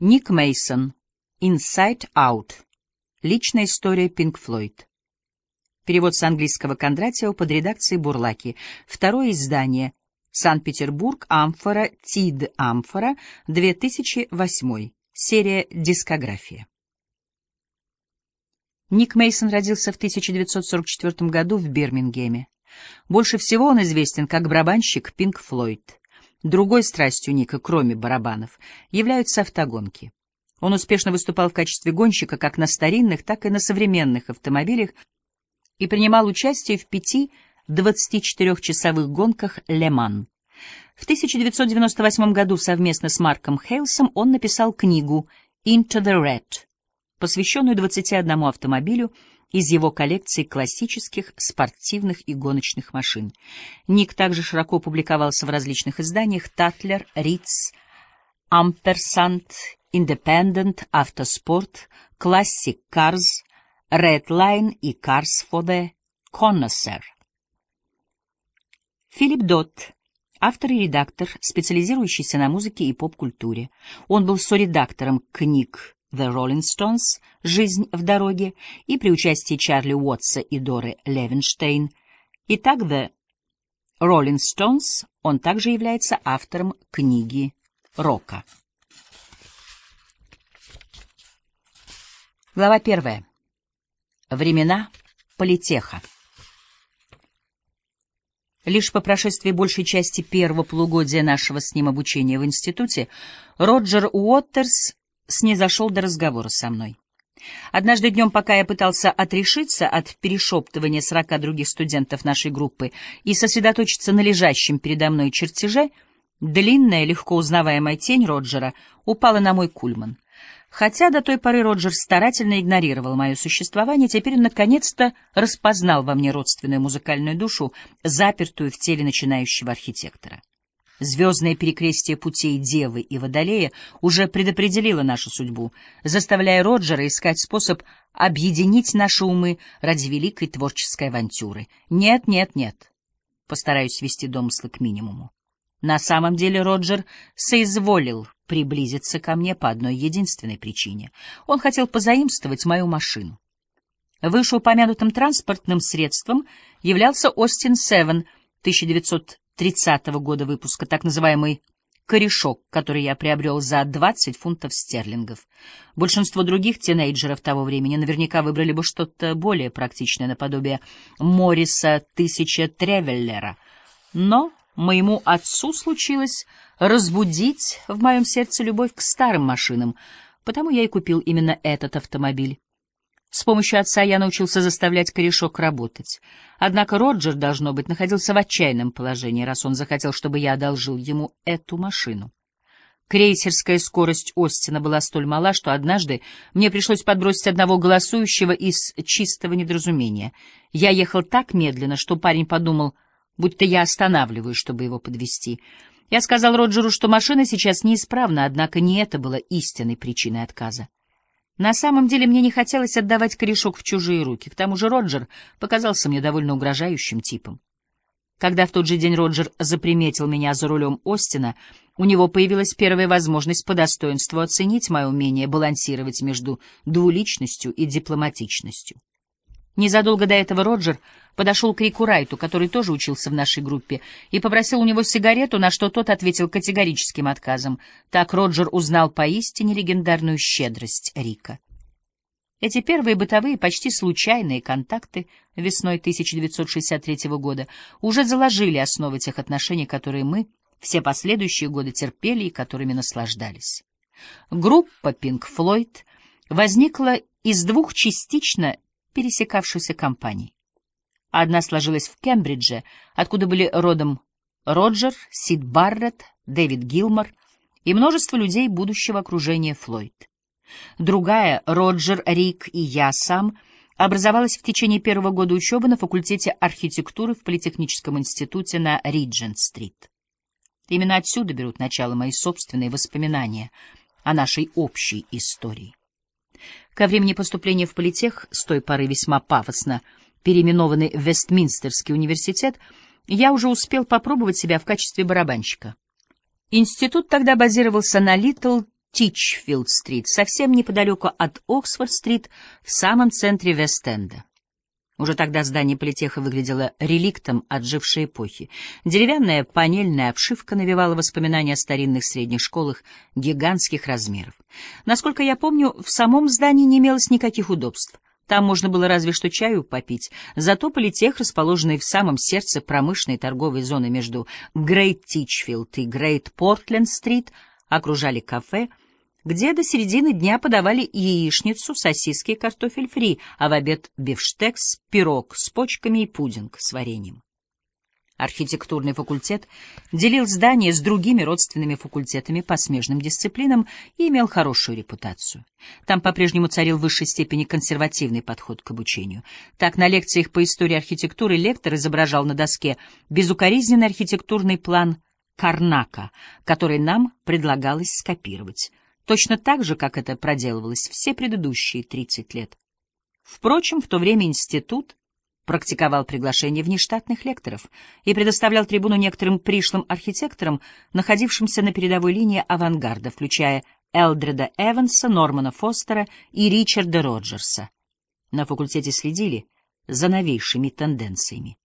Ник Мейсон. Inside Out. Личная история Пинк Флойд. Перевод с английского Кондратьева под редакцией Бурлаки. Второе издание. Санкт-Петербург. Амфора. Тид Амфора. 2008. Серия «Дискография». Ник Мейсон родился в 1944 году в Бирмингеме. Больше всего он известен как барабанщик Пинк Флойд. Другой страстью Ника, кроме барабанов, являются автогонки. Он успешно выступал в качестве гонщика как на старинных, так и на современных автомобилях и принимал участие в пяти 24-часовых гонках «Ле-Ман». В 1998 году совместно с Марком Хейлсом он написал книгу «Into the Red», посвященную 21 автомобилю из его коллекции классических спортивных и гоночных машин. Ник также широко публиковался в различных изданиях «Татлер», «Ritz», «Амперсант», «Independent», «Автоспорт», «Classic Cars», «Redline» и «Cars for the Connoisseur». Филипп Дотт автор и редактор, специализирующийся на музыке и поп-культуре. Он был соредактором книг The Rolling Stones «Жизнь в дороге» и при участии Чарли Уотса и Доры Левинштейн. Итак, The Rolling Stones он также является автором книги «Рока». Глава первая. Времена политеха. Лишь по прошествии большей части первого полугодия нашего с ним обучения в институте Роджер Уоттерс снизошел до разговора со мной. Однажды днем, пока я пытался отрешиться от перешептывания сорока других студентов нашей группы и сосредоточиться на лежащем передо мной чертеже, длинная, легко узнаваемая тень Роджера упала на мой кульман. Хотя до той поры Роджер старательно игнорировал мое существование, теперь он наконец-то распознал во мне родственную музыкальную душу, запертую в теле начинающего архитектора. Звездное перекрестие путей Девы и Водолея уже предопределило нашу судьбу, заставляя Роджера искать способ объединить наши умы ради великой творческой авантюры. Нет, нет, нет. Постараюсь свести домыслы к минимуму. На самом деле Роджер соизволил приблизиться ко мне по одной единственной причине. Он хотел позаимствовать мою машину. Вышеупомянутым транспортным средством являлся Остин Севен 1930 года выпуска, так называемый корешок, который я приобрел за 20 фунтов стерлингов. Большинство других тинейджеров того времени наверняка выбрали бы что-то более практичное наподобие Морриса 1000 Тревеллера. Но моему отцу случилось разбудить в моем сердце любовь к старым машинам, потому я и купил именно этот автомобиль. С помощью отца я научился заставлять корешок работать. Однако Роджер, должно быть, находился в отчаянном положении, раз он захотел, чтобы я одолжил ему эту машину. Крейсерская скорость Остина была столь мала, что однажды мне пришлось подбросить одного голосующего из чистого недоразумения. Я ехал так медленно, что парень подумал, будто я останавливаюсь, чтобы его подвести. Я сказал Роджеру, что машина сейчас неисправна, однако не это было истинной причиной отказа. На самом деле мне не хотелось отдавать корешок в чужие руки, к тому же Роджер показался мне довольно угрожающим типом. Когда в тот же день Роджер заприметил меня за рулем Остина, у него появилась первая возможность по достоинству оценить мое умение балансировать между двуличностью и дипломатичностью. Незадолго до этого Роджер подошел к Рику Райту, который тоже учился в нашей группе, и попросил у него сигарету, на что тот ответил категорическим отказом. Так Роджер узнал поистине легендарную щедрость Рика. Эти первые бытовые, почти случайные контакты весной 1963 года уже заложили основы тех отношений, которые мы все последующие годы терпели и которыми наслаждались. Группа Pink Floyd возникла из двух частично пересекавшихся компаний. Одна сложилась в Кембридже, откуда были родом Роджер, Сид Барретт, Дэвид Гилмор и множество людей будущего окружения Флойд. Другая, Роджер, Рик и я сам, образовалась в течение первого года учебы на факультете архитектуры в Политехническом институте на Риджент-стрит. Именно отсюда берут начало мои собственные воспоминания о нашей общей истории. Ко времени поступления в политех, с той поры весьма пафосно переименованный в Вестминстерский университет, я уже успел попробовать себя в качестве барабанщика. Институт тогда базировался на Литл Тичфилд-стрит, совсем неподалеку от Оксфорд-стрит, в самом центре Вест-Энда. Уже тогда здание политеха выглядело реликтом отжившей эпохи. Деревянная панельная обшивка навевала воспоминания о старинных средних школах гигантских размеров. Насколько я помню, в самом здании не имелось никаких удобств. Там можно было разве что чаю попить. Зато политех, расположенный в самом сердце промышленной торговой зоны между Грейт Тичфилд и Грейт Портленд-стрит, окружали кафе — где до середины дня подавали яичницу, сосиски и картофель фри, а в обед бифштекс, пирог с почками и пудинг с вареньем. Архитектурный факультет делил здание с другими родственными факультетами по смежным дисциплинам и имел хорошую репутацию. Там по-прежнему царил в высшей степени консервативный подход к обучению. Так, на лекциях по истории архитектуры лектор изображал на доске безукоризненный архитектурный план Карнака, который нам предлагалось скопировать точно так же, как это проделывалось все предыдущие 30 лет. Впрочем, в то время институт практиковал приглашение внештатных лекторов и предоставлял трибуну некоторым пришлым архитекторам, находившимся на передовой линии авангарда, включая Элдреда Эванса, Нормана Фостера и Ричарда Роджерса. На факультете следили за новейшими тенденциями.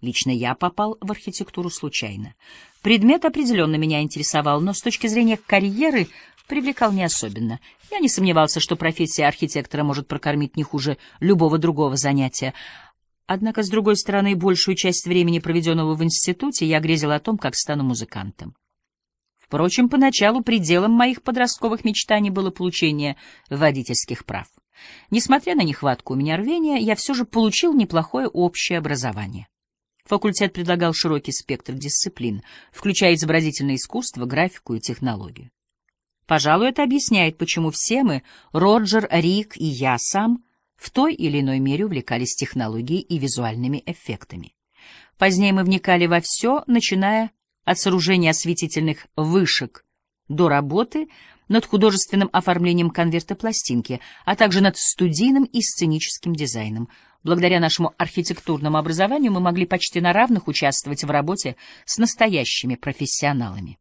Лично я попал в архитектуру случайно. Предмет определенно меня интересовал, но с точки зрения карьеры привлекал не особенно. Я не сомневался, что профессия архитектора может прокормить не хуже любого другого занятия. Однако, с другой стороны, большую часть времени, проведенного в институте, я грезил о том, как стану музыкантом. Впрочем, поначалу пределом моих подростковых мечтаний было получение водительских прав. Несмотря на нехватку у меня рвения, я все же получил неплохое общее образование. Факультет предлагал широкий спектр дисциплин, включая изобразительное искусство, графику и технологию. Пожалуй, это объясняет, почему все мы, Роджер, Рик и я сам, в той или иной мере увлекались технологией и визуальными эффектами. Позднее мы вникали во все, начиная от сооружения осветительных вышек до работы над художественным оформлением конверта пластинки, а также над студийным и сценическим дизайном. Благодаря нашему архитектурному образованию мы могли почти на равных участвовать в работе с настоящими профессионалами.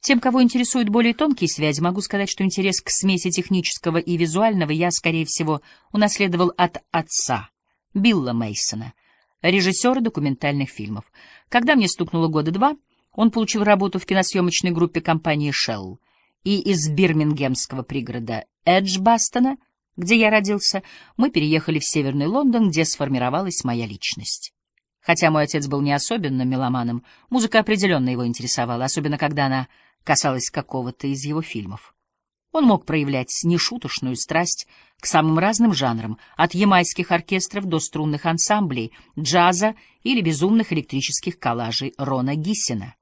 Тем, кого интересуют более тонкие связи, могу сказать, что интерес к смеси технического и визуального я, скорее всего, унаследовал от отца, Билла Мейсона, режиссера документальных фильмов. Когда мне стукнуло года два, он получил работу в киносъемочной группе компании Shell, и из бирмингемского пригорода Эджбастона, где я родился, мы переехали в Северный Лондон, где сформировалась моя личность. Хотя мой отец был не особенно меломаном, музыка определенно его интересовала, особенно когда она касалась какого-то из его фильмов. Он мог проявлять нешуточную страсть к самым разным жанрам, от ямайских оркестров до струнных ансамблей, джаза или безумных электрических коллажей Рона Гиссена.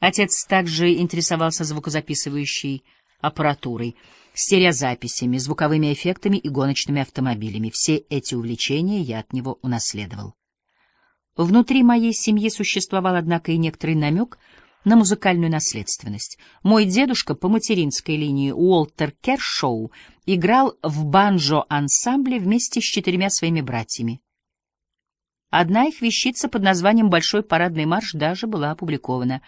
Отец также интересовался звукозаписывающей аппаратурой, стереозаписями, звуковыми эффектами и гоночными автомобилями. Все эти увлечения я от него унаследовал. Внутри моей семьи существовал, однако, и некоторый намек на музыкальную наследственность. Мой дедушка по материнской линии Уолтер Кершоу играл в банджо-ансамбле вместе с четырьмя своими братьями. Одна их вещица под названием «Большой парадный марш» даже была опубликована.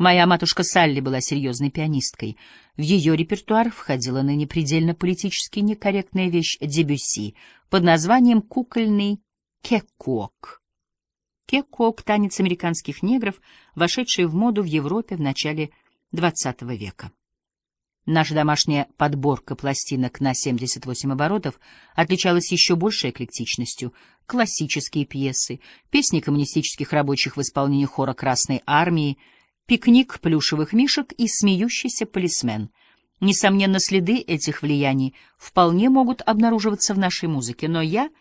Моя матушка Салли была серьезной пианисткой. В ее репертуар входила ныне предельно политически некорректная вещь Дебюсси под названием «Кукольный кекуок». Кекок — танец американских негров, вошедший в моду в Европе в начале XX века. Наша домашняя подборка пластинок на 78 оборотов отличалась еще большей эклектичностью. Классические пьесы, песни коммунистических рабочих в исполнении хора Красной Армии, пикник плюшевых мишек и смеющийся полисмен. Несомненно, следы этих влияний вполне могут обнаруживаться в нашей музыке, но я —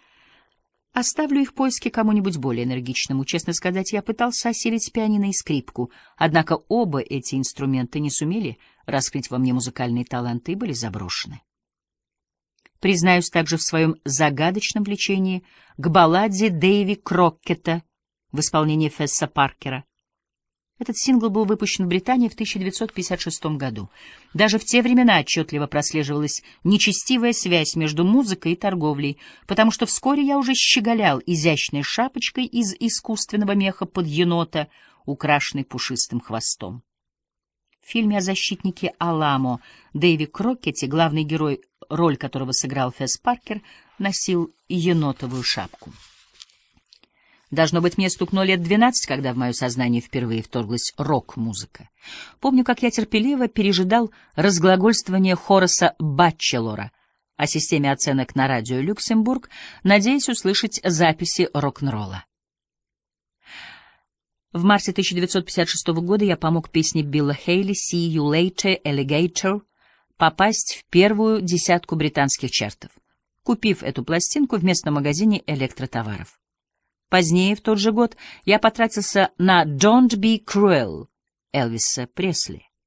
Оставлю их поиски кому-нибудь более энергичному. Честно сказать, я пытался осилить пианино и скрипку, однако оба эти инструмента не сумели раскрыть во мне музыкальные таланты и были заброшены. Признаюсь также в своем загадочном влечении к балладе Дэйви Кроккета в исполнении Фесса Паркера. Этот сингл был выпущен в Британии в 1956 году. Даже в те времена отчетливо прослеживалась нечестивая связь между музыкой и торговлей, потому что вскоре я уже щеголял изящной шапочкой из искусственного меха под енота, украшенной пушистым хвостом. В фильме о защитнике Аламо Дэйви Крокетти, главный герой, роль которого сыграл Фесс Паркер, носил енотовую шапку. Должно быть, мне стукнуло лет двенадцать, когда в мое сознание впервые вторглась рок-музыка. Помню, как я терпеливо пережидал разглагольствование Хораса Батчелора о системе оценок на радио «Люксембург», надеясь услышать записи рок-н-ролла. В марте 1956 года я помог песне Билла Хейли «See You Later, Alligator» попасть в первую десятку британских чартов, купив эту пластинку в местном магазине электротоваров. Позднее, в тот же год, я потратился на «Don't Be Cruel» Элвиса Пресли.